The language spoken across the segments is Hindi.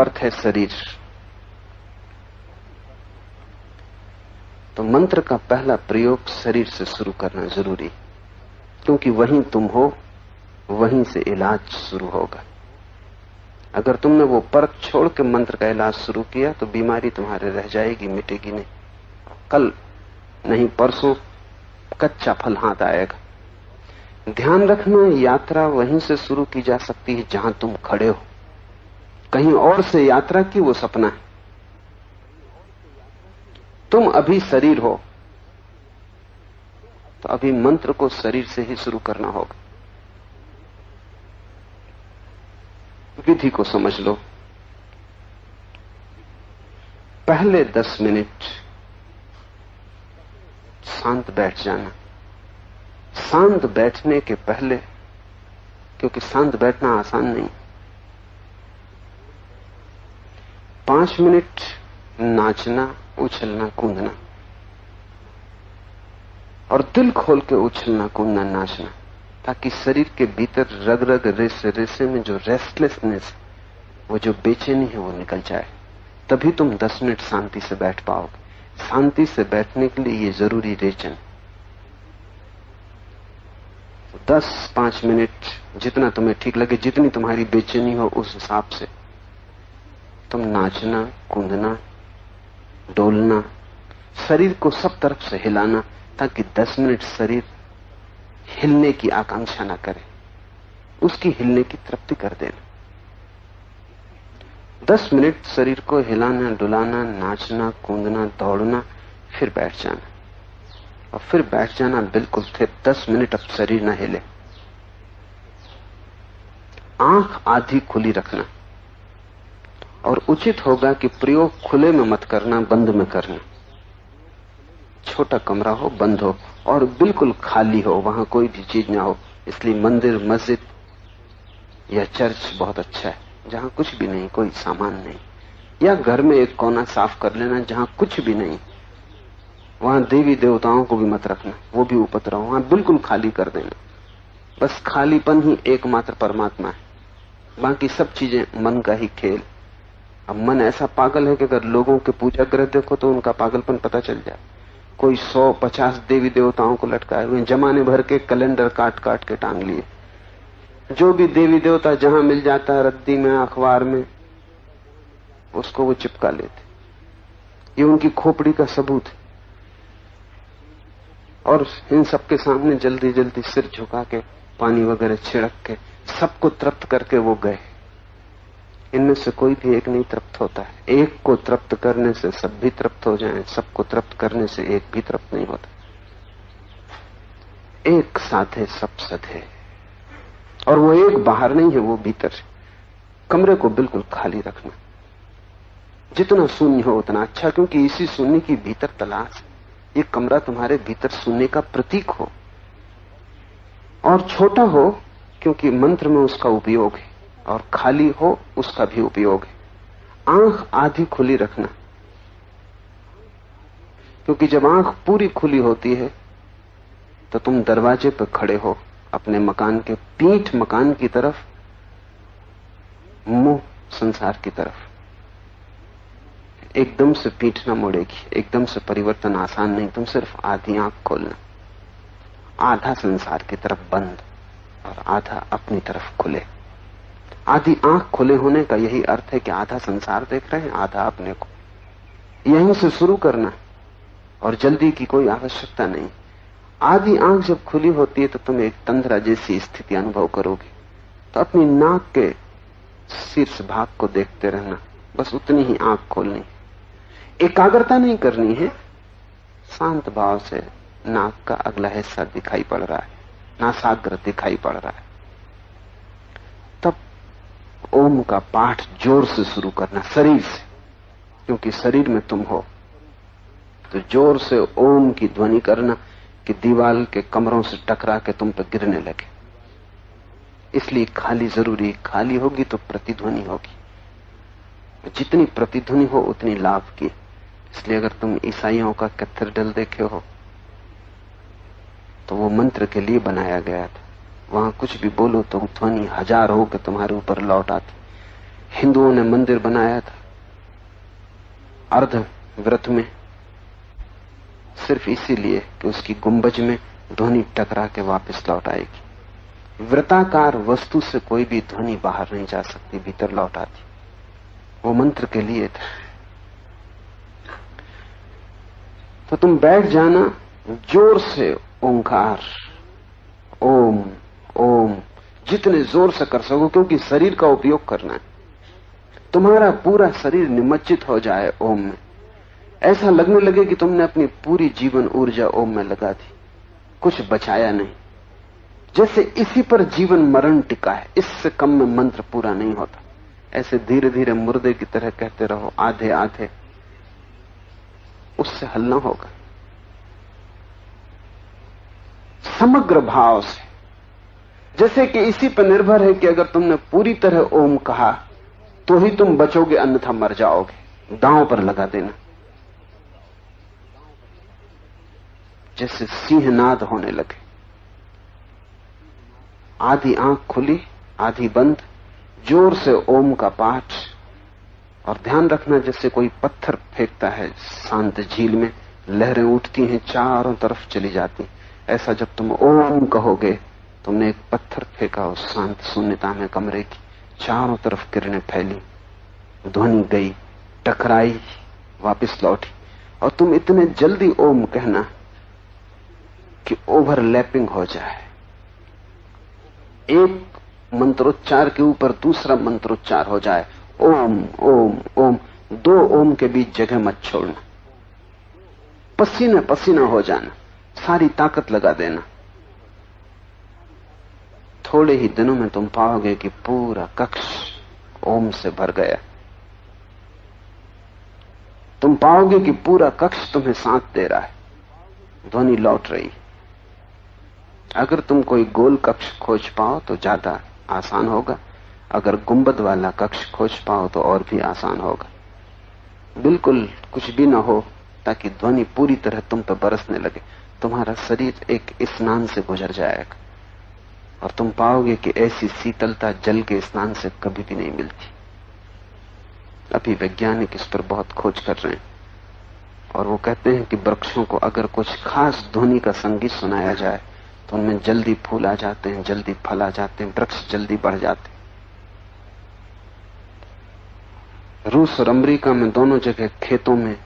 पर्थ है शरीर। तो मंत्र का पहला प्रयोग शरीर से शुरू करना ज़रूरी क्योंकि वहीं तुम हो, वहीं से इलाज शुरू होगा। अगर तुमने वो परत छोड़ के मंत्र का इलाज शुरू किया तो बीमारी तुम्हारे रह जाएगी, मिटेगी नहीं। कल नहीं, परसों कच्चा फल हाथ आएगा। ध्यान रखना, यात्रा वहीं से शुरू की जा सकती है, जहाँ तुम खड़े हो। कहीं और से यात्रा की वो सपना है। तुम अभी शरीर हो तो अभी मंत्र को शरीर से ही शुरू करना होगा। विधि को समझ लो। पहले दस मिनट शांत बैठ जाना। शांत बैठने के पहले, क्योंकि शांत बैठना आसान नहीं। पाँच मिनट नाचना, उछलना, कूदना। और दिल खोल के उछलना, कूदना, नाचना, ताकि शरीर के भीतर रग रग रेसे रेसे में जो रेस्टलेसनेस वो जो बेचैनी है, वो निकल जाए। तभी तुम दस मिनट शांति से बैठ पाओगे। शांति से बैठने के लिए ये ज़रूरी रेचन। दस पाँच मिनट जितना तुम्हें ठीक लगे, जितनी तुम्हारी बेचैनी हो, उस हिसाब से। तुम नाचना, कूदना, डोलना, शरीर को सब तरफ़ से हिलाना, ताकि दस मिनट शरीर हिलने की आकांक्षा ना करे। उसकी हिलने की तृप्ति कर देना। दस मिनट शरीर को हिलाना, डुलाना, नाचना, कूदना, दौड़ना, फिर बैठ जाना। और फिर बैठ जाना बिल्कुल फिर दस मिनट अब शरीर ना हिले। आँख आधी खुली रखना। और उचित होगा कि प्रयोग खुले में मत करना, बंद में करना। छोटा कमरा हो, बंद हो, और बिल्कुल खाली हो, वहाँ कोई भी चीज़ ना हो। इसलिए मंदिर, मस्जिद या चर्च बहुत अच्छा है, जहाँ कुछ भी नहीं, कोई सामान नहीं। या घर में एक कोना साफ़ कर लेना, जहाँ कुछ भी नहीं। वहाँ देवी देवताओं को भी मत रखना, वो भी उपद्रव, वहाँ बिल्कुल खाली कर देना। बस खालीपन ही एकमात्र परमात्मा है। बाकी सब चीज़ें मन का ही खेल। अब मन ऐसा पागल है कि अगर लोगों के पूजा ग्रह देखो तो उनका पागलपन पता चल जाए। कोई सौ पचास देवी देवताओं को लटकाए हुए जमाने भर के कैलेंडर काट काट के टांग लिए। जो भी देवी देवता जहाँ मिल जाता है रद्दी में, अखबार में, उसको वो चिपका लेते। ये उनकी खोपड़ी का सबूत है। और इन सबके सामने जल्दी जल्दी सिर झुका के, पानी वगैरह छिड़क के, सबको तृप्त करके वो गए। इनमें से कोई भी एक नहीं तृप्त होता है। एक को तृप्त करने से सब भी तृप्त हो जाएँ, सबको तृप्त करने से एक भी तृप्त नहीं होता। एक साधे सब सधे और वो एक बाहर नहीं है वो भीतर है। कमरे को बिल्कुल खाली रखना। जितना शून्य हो उतना अच्छा क्योंकि इसी शून्य की भीतर तलाश ये कमरा तुम्हारे भीतर शून्य का प्रतीक हो। और छोटा हो क्योंकि मंत्र में उसका उपयोग है। और खाली हो, उसका भी उपयोग है। आँख आधी खुली रखना। क्योंकि जब आँख पूरी खुली होती है तो तुम दरवाजे पर खड़े हो, अपने मकान के पीठ मकान की तरफ़, मुँह संसार की तरफ़। एकदम से पीठ ना मोड़ेगी, एकदम से परिवर्तन आसान नहीं, तुम सिर्फ़ आधी आँख खोलना। आधा संसार की तरफ़ बंद और आधा अपनी तरफ़ खुले। आधी आँख खुले होने का यही अर्थ है कि आधा संसार देख रहे हैं, आधा अपने को। यहीं से शुरू करना और जल्दी की कोई आवश्यकता नहीं। आधी आँख जब खुली होती है तो तुम एक तंद्रा जैसी स्थिति अनुभव करोगे। तो अपनी नाक के शीर्ष भाग को देखते रहना, बस उतनी ही आँख खोलनी। एकाग्रता नहीं करनी है, शांत भाव से नाक का अगला हिस्सा दिखाई पड़ रहा है, नासाग्र दिखाई पड़ रहा है। ओम का पाठ ज़ोर से शुरू करना, शरीर से। क्योंकि शरीर में तुम हो। तो ज़ोर से ओम की ध्वनि करना कि दीवाल के कमरों से टकरा के तुम पर गिरने लगे। इसलिए खाली ज़रूरी, खाली होगी तो प्रतिध्वनि होगी। जितनी प्रतिध्वनि हो, उतनी लाभ की। इसलिए अगर तुम ईसाइयों का कैथेड्रल देखे हो तो वो मंत्र के लिए बनाया गया था। वहाँ कुछ भी बोलो तो ध्वनि हज़ार हो के तुम्हारे ऊपर लौट आती। हिंदुओं ने मंदिर बनाया था। अर्ध व्रत में, सिर्फ़ इसीलिए कि उसकी गुंबज में ध्वनि टकरा के वापस लौट आएगी। व्रताकार वस्तु से कोई भी ध्वनि बाहर नहीं जा सकती, भीतर लौट आती। वो मंत्र के लिए था। तो तुम बैठ जाना, ज़ोर से ओंकार। ओम। ओम, जितने ज़ोर से कर सको, क्योंकि शरीर का उपयोग करना है। तुम्हारा पूरा शरीर निमज्जित हो जाए ओम में। ऐसा लगने लगे कि तुमने अपनी पूरी जीवन ऊर्जा ओम में लगा दी। कुछ बचाया नहीं। जैसे इसी पर जीवन मरण टिका है, इससे कम में मंत्र पूरा नहीं होता। ऐसे धीरे धीरे मुर्दे की तरह कहते रहो आधे आधे उससे हल ना होगा। समग्र भाव से जैसे कि इसी पर निर्भर है कि अगर तुमने पूरी तरह ओम कहा तो ही तुम बचोगे, अन्यथा मर जाओगे। दांव पर लगा देना। जैसे सिंहनाद होने लगे। आधी आँख खुली, आधी बंद, ज़ोर से ओम का पाठ। और ध्यान रखना, जैसे कोई पत्थर फेंकता है, शांत झील में, लहरें उठती हैं, चारों तरफ़ चली जाती ऐसा जब तुम ओम कहोगे तुमने एक पत्थर फेंका, उस शांत शून्यता में कमरे की चारों तरफ़ किरणें फैली। ध्वनि गई, टकराई, वापस लौटी। और तुम इतने जल्दी ओम कहना कि ओवरलैपिंग हो जाए। एक मंत्रोच्चार के ऊपर दूसरा मंत्रोच्चार हो जाए। ओम ओम ओम। दो ओम के बीच जगह मत छोड़ना। पसीना पसीना हो जाना। सारी ताकत लगा देना। थोड़े ही दिनों में तुम पाओगे कि पूरा कक्ष ओम से भर गया। तुम पाओगे कि पूरा कक्ष तुम्हें साथ दे रहा है। ध्वनि लौट रही। अगर तुम कोई गोल कक्ष खोज पाओ तो ज़्यादा आसान होगा। अगर गुंबद वाला कक्ष खोज पाओ तो और भी आसान होगा। बिल्कुल कुछ भी ना हो ताकि ध्वनि पूरी तरह तुम पर बरसने लगे। तुम्हारा शरीर एक स्नान से गुजर जाएगा। और तुम पाओगे कि ऐसी शीतलता जल के स्नान से कभी भी नहीं मिलती। अभी वैज्ञानिक इस पर बहुत खोज कर रहे हैं। और वो कहते हैं कि वृक्षों को अगर कुछ खास ध्वनि का संगीत सुनाया जाए तो उनमें जल्दी फूल आ जाते हैं, जल्दी फल आ जाते हैं, वृक्ष जल्दी बढ़ जाते हैं। रूस और अमरीका में दोनों जगह खेतों में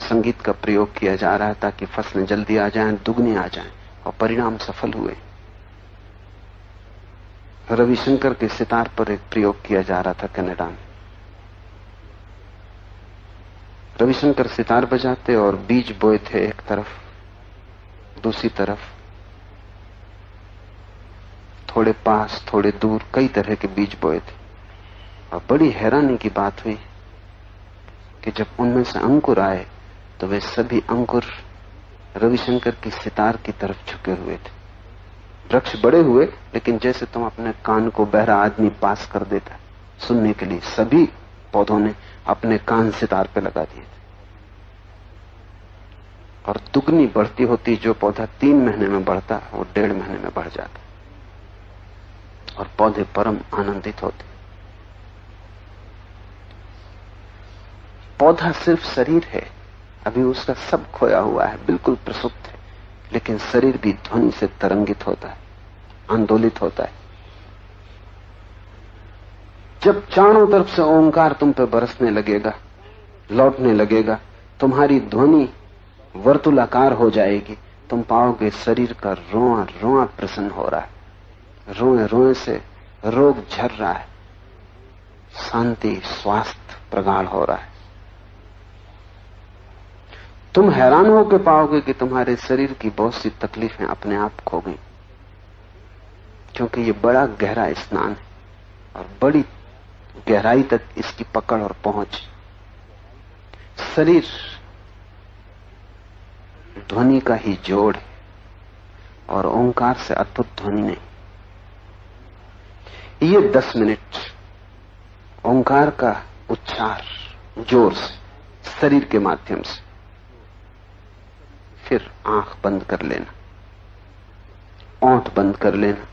संगीत का प्रयोग किया जा रहा है ताकि फ़सलें जल्दी आ जाएँ, दुगनी आ जाएँ और परिणाम सफल हुए। रविशंकर के सितार पर एक प्रयोग किया जा रहा था कनाडा में रविशंकर सितार बजाते और बीज बोए थे एक तरफ़, दूसरी तरफ़। थोड़े पास, थोड़े दूर कई तरह के बीज बोए थे। और बड़ी हैरानी की बात हुई कि जब उनमें से अंकुर आए तो वे सभी अंकुर रविशंकर की सितार की तरफ़ झुके हुए थे। वृक्ष बड़े हुए, लेकिन जैसे तुम अपने कान को बहरा आदमी पास कर देता सुनने के लिए सभी पौधों ने अपने कान सितार पे लगा दिए थे। और दुगनी बढ़ती होती जो पौधा तीन महीने में बढ़ता, वो डेढ़ महीने में बढ़ जाता। और पौधे परम आनंदित होते। पौधा सिर्फ़ शरीर है, अभी उसका सब खोया हुआ है, बिल्कुल प्रसुप्त है। लेकिन शरीर भी ध्वनि से तरंगित होता है, आंदोलित होता है। जब चारों तरफ़ से ओंकार तुम पे बरसने लगेगा, लौटने लगेगा, तुम्हारी ध्वनि वर्तुलाकार हो जाएगी, तुम पाओगे शरीर का रोआ रोआ प्रसन्न हो रहा है। रोए रोए से रोग झर रहा है, शांति, स्वास्थ्य प्रगाढ़ हो रहा है। तुम हैरान होकर पाओगे कि तुम्हारे शरीर की बहुत सी तकलीफें अपने आप खो गई। क्योंकि ये बड़ा गहरा स्नान है और बड़ी गहराई तक इसकी पकड़ और पहुँच। शरीर ध्वनि का ही जोड़ है और ओंकार से अद्भुत ध्वनि नहीं। ये दस मिनट ओंकार का उच्चार ज़ोर से, शरीर के माध्यम से। फिर आँख बंद कर लेना। ओंठ बंद कर लेना।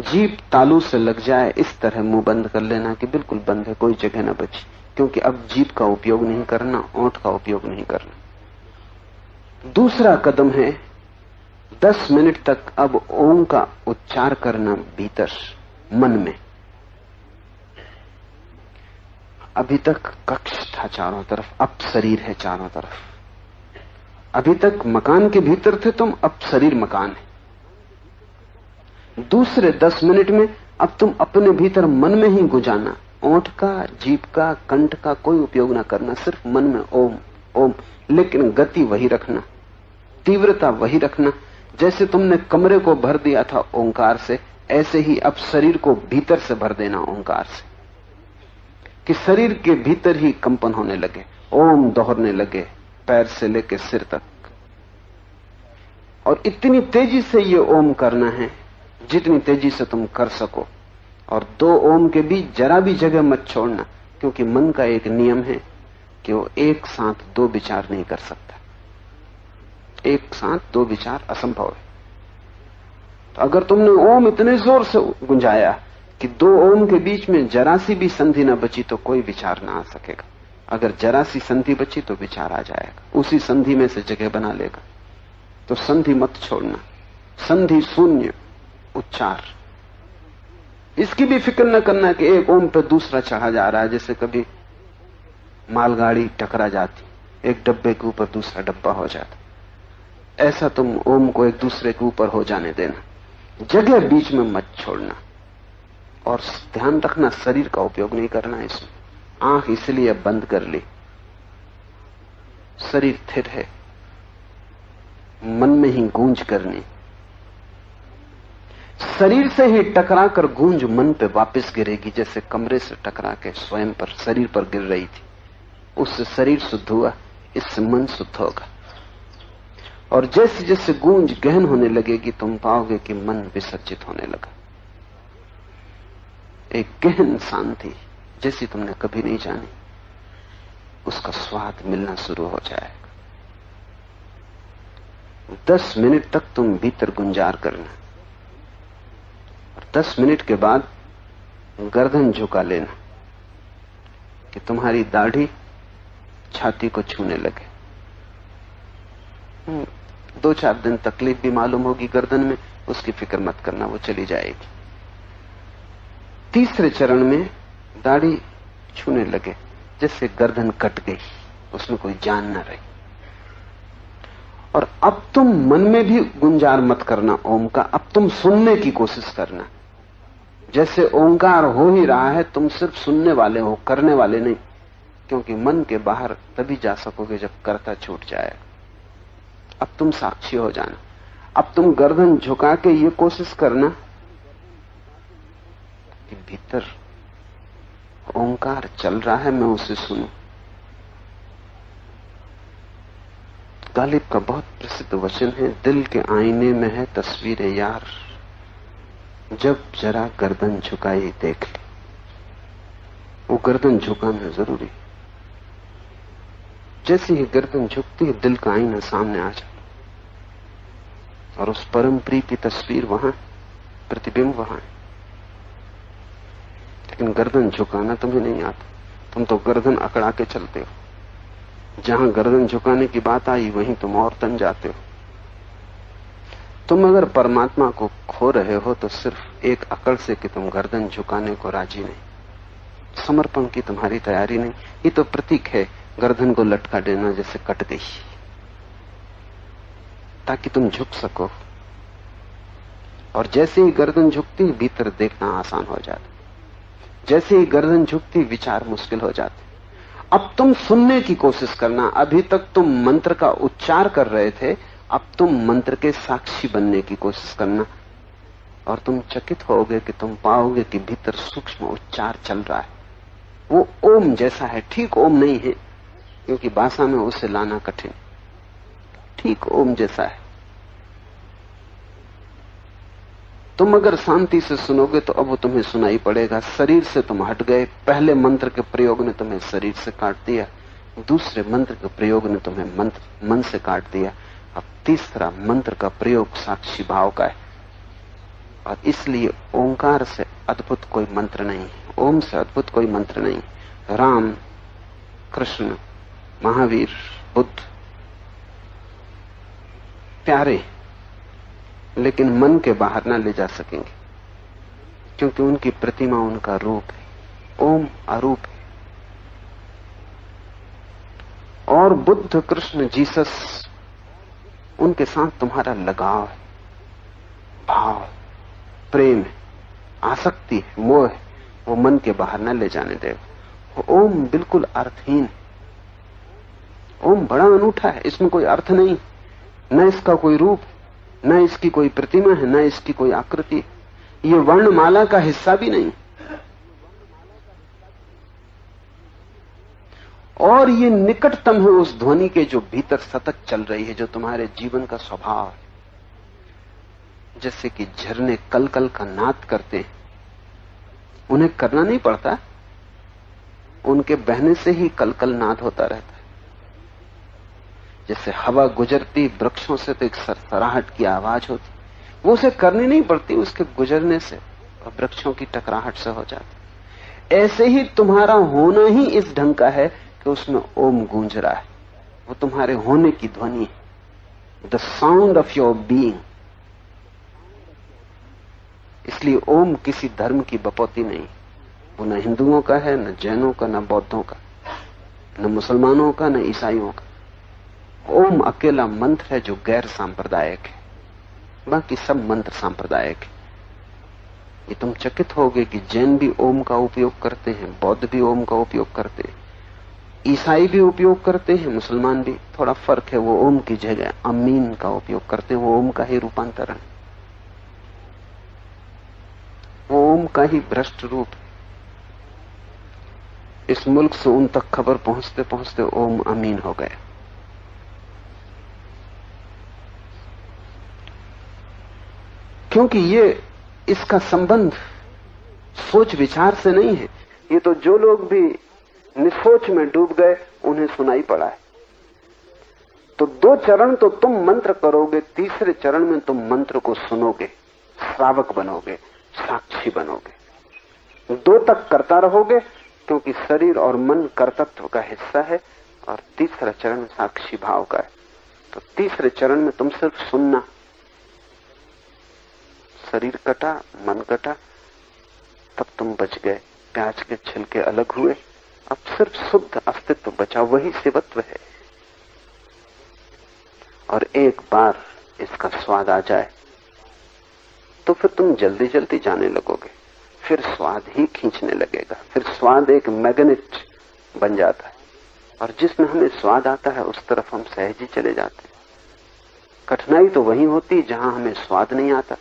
जीप तालू से लग जाए, इस तरह मुँह बंद कर लेना कि बिल्कुल बंद है, कोई जगह ना बची। क्योंकि अब जीप का उपयोग नहीं करना ओंठ का उपयोग नहीं करना। दूसरा कदम है, दस मिनट तक अब ओम का उच्चार करना भीतर, मन में। अभी तक कक्ष था चारों तरफ़, अब शरीर है चारों तरफ़। अभी तक मकान के भीतर थे, तुम अब शरीर मकान है। दूसरे दस मिनट में अब तुम अपने भीतर मन में ही गुजाना ओंठ का जीप का, कंठ का कोई उपयोग ना करना, सिर्फ़ मन में ओम ओम, लेकिन गति वही रखना, तीव्रता वही रखना। जैसे तुमने कमरे को भर दिया था ओंकार से, ऐसे ही अब शरीर को भीतर से भर देना ओंकार से। कि शरीर के भीतर ही कंपन होने लगे, ओम दोहरने लगे पैर से लेकर सिर तक। और इतनी तेज़ी से ये ओम करना है, जितनी तेज़ी से तुम कर सको। और दो ओम के बीच जरा भी जगह मत छोड़ना, क्योंकि मन का एक नियम है कि वो एक साथ दो विचार नहीं कर सकता। एक साथ दो विचार असंभव है। तो अगर तुमने ओम इतने ज़ोर से गुंजाया कि दो ओम के बीच में जरा सी भी संधि न बची तो कोई विचार ना आ सकेगा। अगर जरा सी संधि बची तो विचार आ जाएगा। उसी संधि में से जगह बना लेगा। तो संधि मत छोड़ना। संधि शून्य, उच्चार। इसकी भी फ़िक्र न करना कि एक ओम पर दूसरा चढ़ा जा रहा है, जैसे कभी मालगाड़ी टकरा जाती, एक डब्बे के ऊपर दूसरा डब्बा हो जाता। ऐसा तुम ओम को एक दूसरे के ऊपर हो जाने देना। जगह बीच में मत छोड़ना। और ध्यान रखना, शरीर का उपयोग नहीं करना इसमें। आँख इसलिए बंद कर ली। शरीर स्थिर है। मन में ही गूंज करनी। शरीर से ही टकरा कर गूंज मन पे वापस गिरेगी, जैसे कमरे से टकरा के स्वयं पर, शरीर पर गिर रही थी। उससे शरीर शुद्ध हुआ इससे मन शुद्ध होगा। और जैसे जैसे गूंज गहन होने लगेगी, तुम पाओगे कि मन विसर्जित होने लगा। एक गहन शांति। जैसी तुमने कभी नहीं जानी उसका स्वाद मिलना शुरू हो जाएगा। दस मिनट तक तुम भीतर गुंजार करना। और दस मिनट के बाद गर्दन झुका लेना कि तुम्हारी दाढ़ी छाती को छूने लगे। हम्म, दो चार दिन तकलीफ़ भी मालूम होगी गर्दन में उसकी फ़िक्र मत करना वो चली जाएगी। तीसरे चरण में दाढ़ी छूने लगे जैसे गर्दन कट गई, उसमें कोई जान न रही। और अब तुम मन में भी गुंजार मत करना ओम का अब तुम सुनने की कोशिश करना। जैसे ओंकार हो ही रहा है, तुम सिर्फ़ सुनने वाले हो, करने वाले नहीं, क्योंकि मन के बाहर तभी जा सकोगे जब करता छूट जाए। अब तुम साक्षी हो जाना। अब तुम गर्दन झुका के ये कोशिश करना कि भीतर ओंकार चल रहा है, मैं उसे सुनू। गालिब का बहुत प्रसिद्ध वचन है, दिल के आईने में है तस्वीर यार। जब जरा गर्दन झुकाई, देख ली। वो गर्दन झुकाना ज़रूरी जैसे ही गर्दन झुकती है, दिल का आईना सामने आ जाता और उस परम प्री की तस्वीर वहाँ प्रतिबिंब वहाँ है। लेकिन गर्दन झुकाना तुम्हें नहीं आता। तुम तो गर्दन अकड़ा के चलते हो। जहाँ गर्दन झुकाने की बात आई, वहीं तुम और तन जाते हो। तुम अगर परमात्मा को खो रहे हो तो सिर्फ़ एक अकड़ से कि तुम गर्दन झुकाने को राज़ी नहीं। समर्पण की तुम्हारी तैयारी नहीं। ये तो प्रतीक है, गर्दन को लटका देना जैसे कट गई ताकि तुम झुक सको। और जैसे ही गर्दन झुकती, भीतर देखना आसान हो जाता। जैसे ही गर्दन झुकती, विचार मुश्किल हो जाते। अब तुम सुनने की कोशिश करना। अभी तक तुम मंत्र का उच्चार कर रहे थे। अब तुम मंत्र के साक्षी बनने की कोशिश करना। और तुम चकित होगे कि तुम पाओगे कि भीतर सूक्ष्म उच्चार चल रहा है। वो ओम जैसा है, ठीक ओम नहीं है, क्योंकि भाषा में उसे लाना कठिन। ठीक ओम जैसा है। तुम अगर शांति से सुनोगे तो अब वो तुम्हें सुनाई पड़ेगा। शरीर से तुम हट गए। पहले मंत्र के प्रयोग ने तुम्हें शरीर से काट दिया। दूसरे मंत्र के प्रयोग ने तुम्हें मंत्र, मन से काट दिया। अब तीसरा मंत्र का प्रयोग साक्षी भाव का है। और इसलिए ओंकार से अद्भुत कोई मंत्र नहीं। ओम से अद्भुत कोई मंत्र नहीं। राम, कृष्ण, महावीर, बुद्ध, प्यारे लेकिन मन के बाहर ना ले जा सकेंगे, क्योंकि उनकी प्रतिमा उनका रूप है, ओम अरूप है। और बुद्ध कृष्ण जीसस, उनके साथ तुम्हारा लगाव है, भाव प्रेम है, आसक्ति है, मोह है, वो मन के बाहर न ले जाने दे ओम बिल्कुल अर्थहीन ओम बड़ा अनूठा है, इसमें कोई अर्थ नहीं, न इसका कोई रूप न इसकी कोई प्रतिमा है, न इसकी कोई आकृति ये वर्णमाला का हिस्सा भी नहीं। और ये निकटतम है उस ध्वनि के जो भीतर सतत चल रही है, जो तुम्हारे जीवन का स्वभाव है। जैसे कि झरने कल कल का नाद करते हैं। उन्हें करना नहीं पड़ता। उनके बहने से ही कल कल नाद होता रहता। जैसे हवा गुजरती, वृक्षों से तो एक सरसराहट की आवाज़ होती। वो उसे करनी नहीं पड़ती, उसके गुजरने से और वृक्षों की टकराहट से हो जाती। ऐसे ही तुम्हारा होना ही इस ढंग का है कि उसमें ओम गूंज रहा है। वो तुम्हारे होने की ध्वनि है। The sound of your being इसलिए ओम किसी धर्म की बपौती नहीं। वो न हिंदुओं का है, न जैनों का, न बौद्धों का, न मुसलमानों का, न ईसाइयों का। ओम अकेला मंत्र है जो गैर सांप्रदायिक है। बाकी सब मंत्र सांप्रदायिक है। ये तुम चकित होगे कि जैन भी ओम का उपयोग करते हैं, बौद्ध भी ओम का उपयोग करते हैं, ईसाई भी उपयोग करते हैं, मुसलमान भी। थोड़ा फ़र्क है वो ओम की जगह, अमीन का उपयोग करते हैं, वो ओम का ही रूपांतरण है। ओम का ही भ्रष्ट रूप इस मुल्क से उन तक खबर पहुँचते पहुँचते ओम अमीन हो गए क्योंकि ये इसका संबंध सोच विचार से नहीं है। ये तो जो लोग भी निसोच में डूब गए, उन्हें सुनाई पड़ा है। तो दो चरण तो तुम मंत्र करोगे, तीसरे चरण में तुम मंत्र को सुनोगे, श्रावक बनोगे, साक्षी बनोगे। दो तक करता रहोगे, क्योंकि शरीर और मन कर्तत्व का हिस्सा है, और तीसरा चरण साक्षी भाव का है। तो तीसरे चरण में तुम सिर्फ़ सुनना। शरीर कटा, मन कटा, तब तुम बच गए। प्याज के छिलके अलग हुए। अब सिर्फ़ शुद्ध अस्तित्व बचा, वही शिवत्व है। और एक बार इसका स्वाद आ जाए तो फिर तुम जल्दी जल्दी जाने लगोगे। फिर स्वाद ही खींचने लगेगा। फिर स्वाद एक मैग्नेट बन जाता है। और जिसमें हमें स्वाद आता है, उस तरफ़ हम सहज ही चले जाते हैं। कठिनाई तो वही होती, जहाँ हमें स्वाद नहीं आता।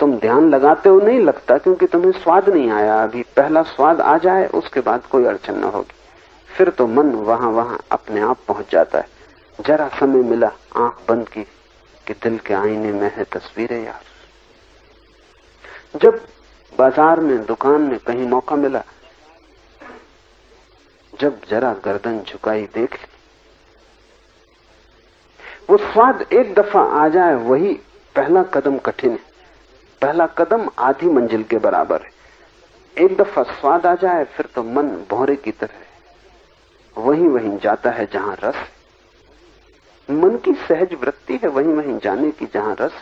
तुम ध्यान लगाते हो, नहीं लगता, क्योंकि तुम्हें स्वाद नहीं आया। अभी पहला स्वाद आ जाए, उसके बाद कोई अड़चन न होगी। फिर तो मन वहाँ वहाँ अपने आप पहुँच जाता है। जरा समय मिला, आँख बंद की, कि दिल के आईने में है तस्वीरें यार। जब बाज़ार में, दुकान में कहीं मौका मिला, जब जरा गर्दन झुकाई देख ली, वो स्वाद एक दफ़ा आ जाए, वही पहला कदम कठिन है। पहला कदम आधी मंजिल के बराबर है। एक दफ़ा स्वाद आ जाए, फिर तो मन भौरे की तरह वहीं वहीं जाता है जहाँ रस मन की सहज वृत्ति है वहीं वहीं जाने की जहाँ रस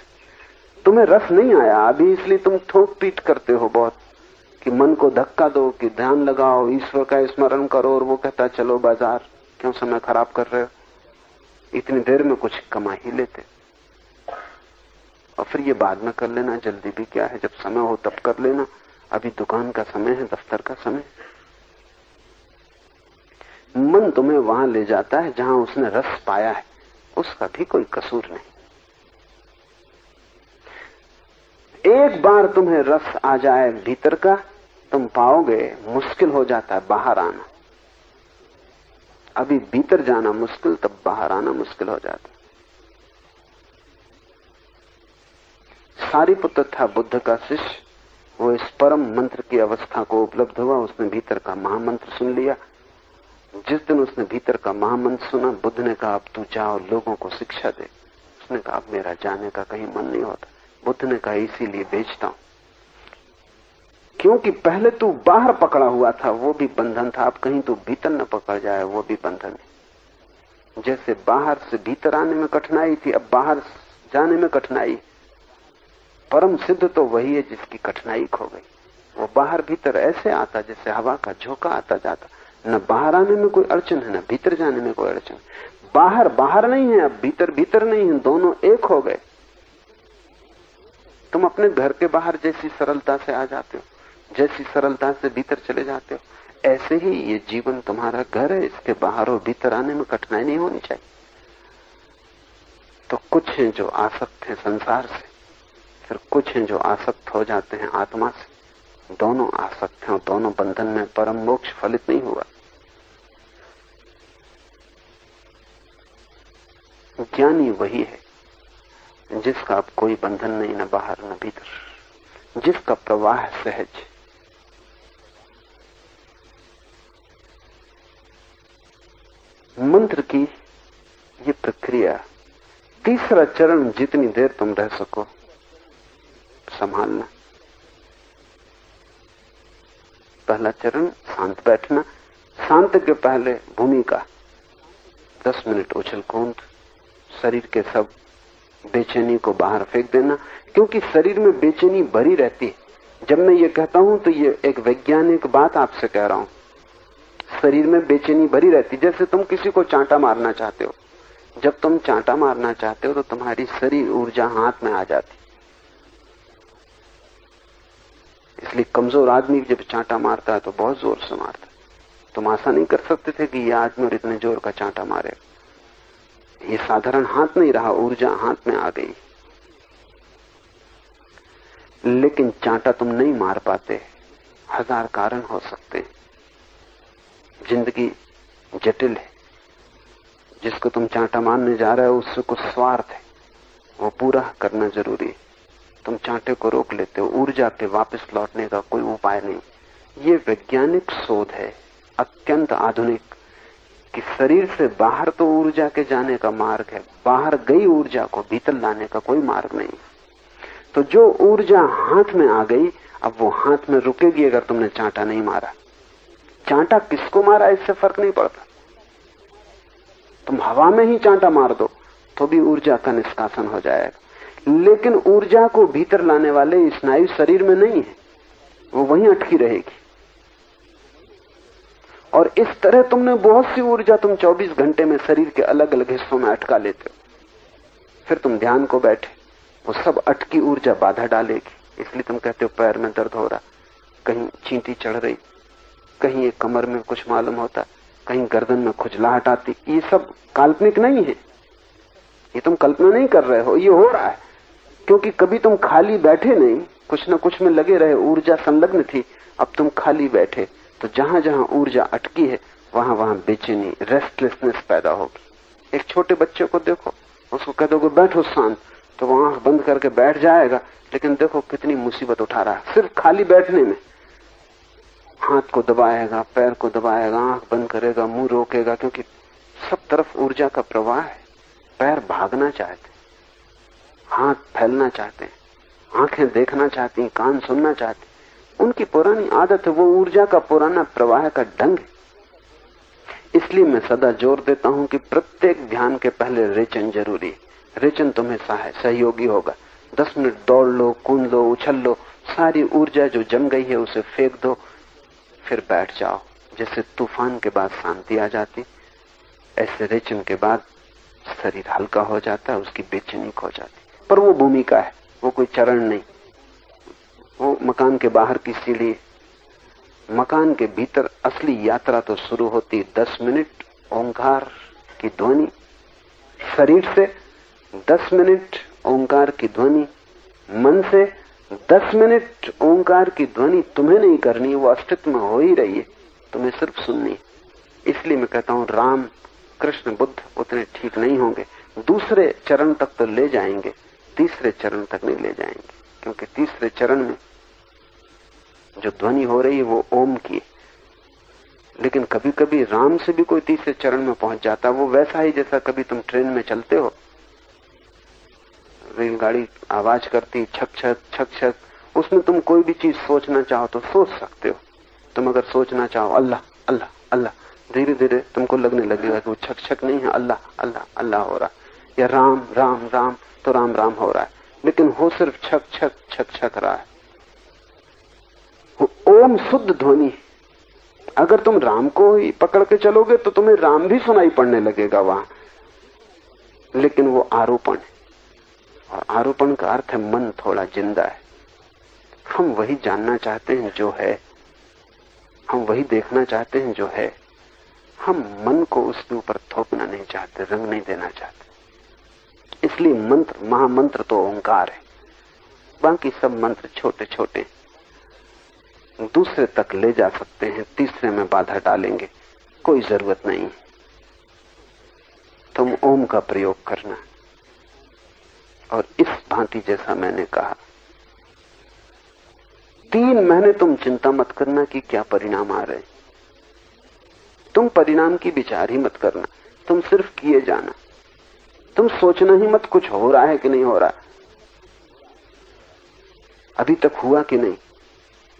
तुम्हें रस नहीं आया, अभी इसलिए तुम ठोक पीट करते हो बहुत, कि मन को धक्का दो, कि ध्यान लगाओ, ईश्वर का स्मरण करो, और वो कहता चलो बाज़ार, क्यों समय खराब कर रहे हो? इतनी देर में कुछ कमा ही लेते और फिर ये बाद में कर लेना, जल्दी भी क्या है, जब समय हो तब कर लेना। अभी दुकान का समय है, दफ्तर का समय मन तुम्हें वहाँ ले जाता है, जहाँ उसने रस पाया है। उसका भी कोई कसूर नहीं। एक बार तुम्हें रस आ जाए भीतर का, तुम पाओगे मुश्किल हो जाता है बाहर आना। अभी भीतर जाना मुश्किल, तब बाहर आना मुश्किल हो जाता सारी पुत्र था बुद्ध का शिष्य, वो इस परम मंत्र की अवस्था को उपलब्ध हुआ, उसने भीतर का महामंत्र सुन लिया। जिस दिन उसने भीतर का महामंत्र सुना, बुद्ध ने कहा, अब तू जा और लोगों को शिक्षा दे। उसने कहा, अब मेरा जाने का कहीं मन नहीं होता। बुद्ध ने कहा, इसीलिए बेचता हूँ। क्योंकि पहले तू बाहर पकड़ा हुआ था, वो भी बंधन था। अब कहीं तू भीतर न पकड़ जाए, वो भी बंधन है। जैसे बाहर से भीतर आने में कठिनाई थी, अब बाहर जाने में कठिनाई परम सिद्ध तो वही है जिसकी कठिनाई खो गई। वो बाहर भीतर ऐसे आता जैसे हवा का झोंका आता जाता। न बाहर आने में कोई अड़चन है, न भीतर जाने में कोई अड़चन। बाहर बाहर नहीं है, अब भीतर भीतर नहीं है, दोनों एक हो गए। तुम अपने घर के बाहर जैसी सरलता से आ जाते हो, जैसी सरलता से भीतर चले जाते हो। ऐसे ही ये जीवन तुम्हारा घर है, इसके बाहर और भीतर आने में कठिनाई नहीं होनी चाहिए। तो कुछ हैं जो आसक्त हैं संसार से। फिर कुछ हैं जो आसक्त हो जाते हैं आत्मा से। दोनों आसक्त हैं दोनों बंधन में परम मोक्ष फलित नहीं हुआ। ज्ञानी वही है जिसका अब कोई बंधन नहीं, न बाहर, न भीतर। जिसका प्रवाह सहज। मंत्र की ये प्रक्रिया तीसरा चरण जितनी देर तुम रह सको संभालना। पहला चरण, शांत बैठना। शांत के पहले भूमिका दस मिनट उछल कूद, शरीर के सब बेचैनी को बाहर फेंक देना, क्योंकि शरीर में बेचैनी भरी रहती है। जब मैं ये कहता हूँ तो ये एक वैज्ञानिक बात आपसे कह रहा हूँ। शरीर में बेचैनी भरी रहती जैसे तुम किसी को चांटा मारना चाहते हो। जब तुम चांटा मारना चाहते हो तो तुम्हारी शरीर ऊर्जा हाथ में आ जाती इसलिए कमज़ोर आदमी जब चांटा मारता है तो बहुत ज़ोर से मारता है। तुम आशा नहीं कर सकते थे कि यह आदमी और इतने ज़ोर का चांटा मारे। ये साधारण हाथ नहीं रहा, ऊर्जा हाथ में आ गई। लेकिन चांटा तुम नहीं मार पाते। हज़ार कारण हो सकते ज़िंदगी जटिल है। जिसको तुम चांटा मारने जा रहे हो, उससे कुछ स्वार्थ है। वो पूरा करना ज़रूरी है। तुम चांटे को रोक लेते हो ऊर्जा के वापस लौटने का कोई उपाय नहीं। ये वैज्ञानिक शोध है, अत्यंत आधुनिक, कि शरीर से बाहर तो ऊर्जा के जाने का मार्ग है, बाहर गई ऊर्जा को भीतर लाने का कोई मार्ग नहीं। तो जो ऊर्जा हाथ में आ गई, अब वो हाथ में रुकेगी अगर तुमने चांटा नहीं मारा। चांटा किसको मारा, इससे फ़र्क नहीं पड़ता। तुम हवा में ही चांटा मार दो तो भी ऊर्जा का निष्कासन हो जाएगा। लेकिन ऊर्जा को भीतर लाने वाले स्नायु शरीर में नहीं है। वो वहीं अटकी रहेगी। और इस तरह तुमने बहुत सी ऊर्जा तुम 24 घंटे में शरीर के अलग अलग हिस्सों में अटका लेते हो। फिर तुम ध्यान को बैठे, वो सब अटकी ऊर्जा बाधा डालेगी। इसलिए तुम कहते हो, पैर में दर्द हो रहा, कहीं चींटी चढ़ रही, कहीं एक कमर में कुछ मालूम होता, कहीं गर्दन में खुजलाहट आती, ये सब काल्पनिक नहीं है। ये तुम कल्पना नहीं कर रहे हो, ये हो रहा है। क्योंकि कभी तुम खाली बैठे नहीं, कुछ न कुछ में लगे रहे, ऊर्जा संलग्न थी, अब तुम खाली बैठे तो जहाँ जहाँ ऊर्जा अटकी है, वहाँ वहाँ बेचैनी रेस्टलेसनेस पैदा होगी। एक छोटे बच्चे को देखो, उसको कह दोगे, बैठो शांत। तो वो आँख बंद करके बैठ जाएगा, लेकिन देखो कितनी मुसीबत उठा रहा है। सिर्फ़ खाली बैठने में। हाथ को दबाएगा, पैर को दबाएगा, आँख बंद करेगा, मुँह रोकेगा, क्योंकि सब तरफ़ ऊर्जा का प्रवाह है। पैर भागना चाहते हाथ फैलना चाहते हैं, आँखें देखना चाहती हैं, कान सुनना चाहती उनकी पुरानी आदत है, वो ऊर्जा का पुराना प्रवाह का ढंग है। इसलिए मैं सदा ज़ोर देता हूँ कि प्रत्येक ध्यान के पहले रेचन ज़रूरी रेचन तुम्हें सहयोगी होगा। दस मिनट दौड़ लो, कूद लो, उछल लो, सारी ऊर्जा जो जम गई है उसे फेंक दो, फिर बैठ जाओ। जैसे तूफ़ान के बाद शांति आ जाती, ऐसे रेचन के बाद शरीर हल्का हो जाता है उसकी बेचैनी खो जाती। पर वो भूमिका है, वो कोई चरण नहीं। वो मकान के बाहर की सीढ़ी मकान के भीतर असली यात्रा तो शुरू होती दस मिनट, ओंकार की ध्वनि। शरीर से दस मिनट, ओंकार की ध्वनि। मन से दस मिनट, ओंकार की ध्वनि तुम्हें नहीं करनी, वो अस्तित्व में हो ही रही है, तुम्हें सिर्फ़ सुननी इसलिए मैं कहता हूँ, राम, कृष्ण, बुद्ध उतने ठीक नहीं होंगे। दूसरे चरण तक तो ले जाएँगे। तीसरे चरण तक नहीं ले जाएँगे, क्योंकि तीसरे चरण में जो ध्वनि हो रही है वो ओम की है। लेकिन कभी कभी राम से भी कोई तीसरे चरण में पहुँच जाता है, वो वैसा ही जैसा कभी तुम ट्रेन में चलते हो। रेलगाड़ी आवाज़ करती, छक छक छक छक, उसमें तुम कोई भी चीज़ सोचना चाहो तो सोच सकते हो। तुम अगर सोचना चाहो, अल्लाह अल्लाह अल्लाह धीरे धीरे तुमको लगने लगेगा कि वो छक छक नहीं है, अल्लाह अल्लाह अल्लाह हो रहा या राम राम राम तो राम राम हो रहा है। लेकिन हो सिर्फ़ छक छक छक छक रहा है। ओम शुद्ध ध्वनि। अगर तुम राम को ही पकड़ के चलोगे तो तुम्हें राम भी सुनाई पड़ने लगेगा वहाँ। लेकिन वो आरोपण है। और आरोपण का अर्थ है, मन थोड़ा ज़िंदा है। हम वही जानना चाहते हैं जो है। हम वही देखना चाहते हैं जो है। हम मन को उसके ऊपर थोपना नहीं चाहते, रंग नहीं देना चाहते। इसलिए मंत्र, महामंत्र तो ओंकार है। बाकी सब मंत्र छोटे छोटे दूसरे तक ले जा सकते हैं, तीसरे में बाधा डालेंगे। कोई ज़रूरत नहीं। तुम ओम का प्रयोग करना। और इस भांति जैसा मैंने कहा। तीन महीने तुम चिंता मत करना कि क्या परिणाम आ रहे। तुम परिणाम की विचार ही मत करना। तुम सिर्फ़ किए जाना। तुम सोचना ही मत कुछ हो रहा है कि नहीं हो रहा। अभी तक हुआ कि नहीं?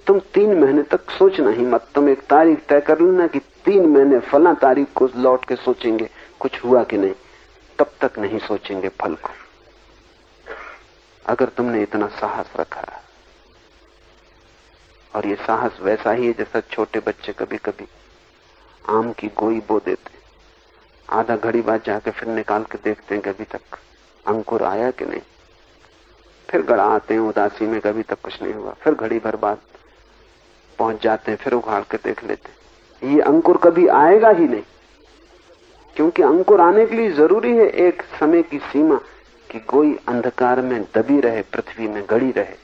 तुम तीन महीने तक सोचना ही मत। तुम एक तारीख तय कर लेना कि तीन महीने फला तारीख को लौट के सोचेंगे, कुछ हुआ कि नहीं? तब तक नहीं सोचेंगे फल को। अगर तुमने इतना साहस रखा, और ये साहस वैसा ही है जैसा छोटे बच्चे कभी कभी आम की गोई बो देते। आधा घड़ी बाद जाके फिर निकाल के देखते हैं कि अभी तक अंकुर आया कि नहीं। फिर गड़ा आते हैं, उदासी में कभी तक कुछ नहीं हुआ। फिर घड़ी भर बाद पहुँच जाते हैं, फिर उखाड़ के देख लेते ये अंकुर कभी आएगा ही नहीं। क्योंकि अंकुर आने के लिए ज़रूरी है एक समय की सीमा कि कोई अंधकार में दबी रहे, पृथ्वी में गड़ी रहे।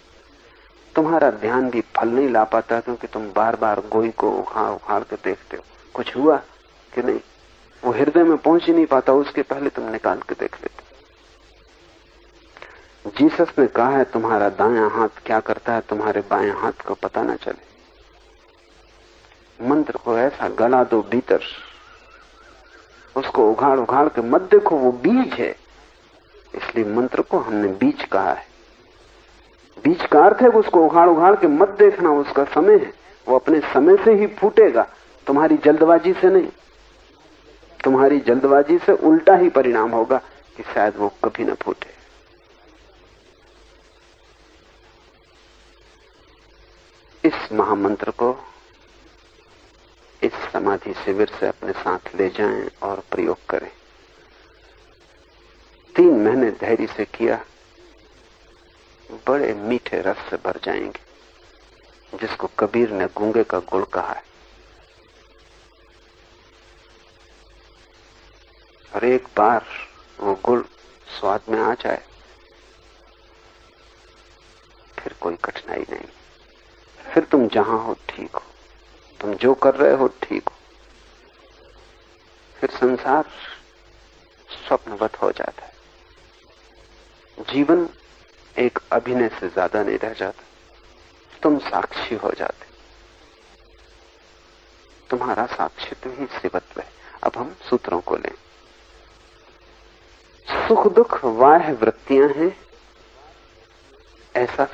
तुम्हारा ध्यान भी फल नहीं ला पाता क्योंकि तुम बार बार गोई को उखाड़ उखाड़ के देखते हो। कुछ हुआ कि नहीं? वो हृदय में पहुँच ही नहीं पाता, उसके पहले तुम निकाल के देख लेते। जीसस ने कहा है, तुम्हारा दाया हाथ क्या करता है, तुम्हारे बाएँ हाथ को पता ना चले। मंत्र को ऐसा गला दो भीतर, उसको उघाड़ उघाड़ के मत देखो, वो बीज है। इसलिए मंत्र को हमने बीज कहा है। बीज का अर्थ है उसको उघाड़ उघाड़ के मत देखना, उसका समय है। वो अपने समय से ही फूटेगा, तुम्हारी जल्दबाजी से नहीं। तुम्हारी जल्दबाजी से उल्टा ही परिणाम होगा कि शायद वो कभी ना फूटे। इस महामंत्र को इस समाधि शिविर से अपने साथ ले जाएँ और प्रयोग करें। तीन महीने धैर्य से किया, बड़े मीठे रस से भर जाएँगे, जिसको कबीर ने गूँगे का गुड़ कहा है। और एक बार वो गुड़ स्वाद में आ जाए, फिर कोई कठिनाई नहीं। फिर तुम जहाँ हो ठीक हो, तुम जो कर रहे हो ठीक हो। फिर संसार स्वप्नवत हो जाता है। जीवन एक अभिनय से ज़्यादा नहीं रह जाता। तुम साक्षी हो जाते। तुम्हारा साक्षित्व ही शिवत्व है। अब हम सूत्रों को लें। सुख दुख वाह वृत्तियाँ हैं। ऐसा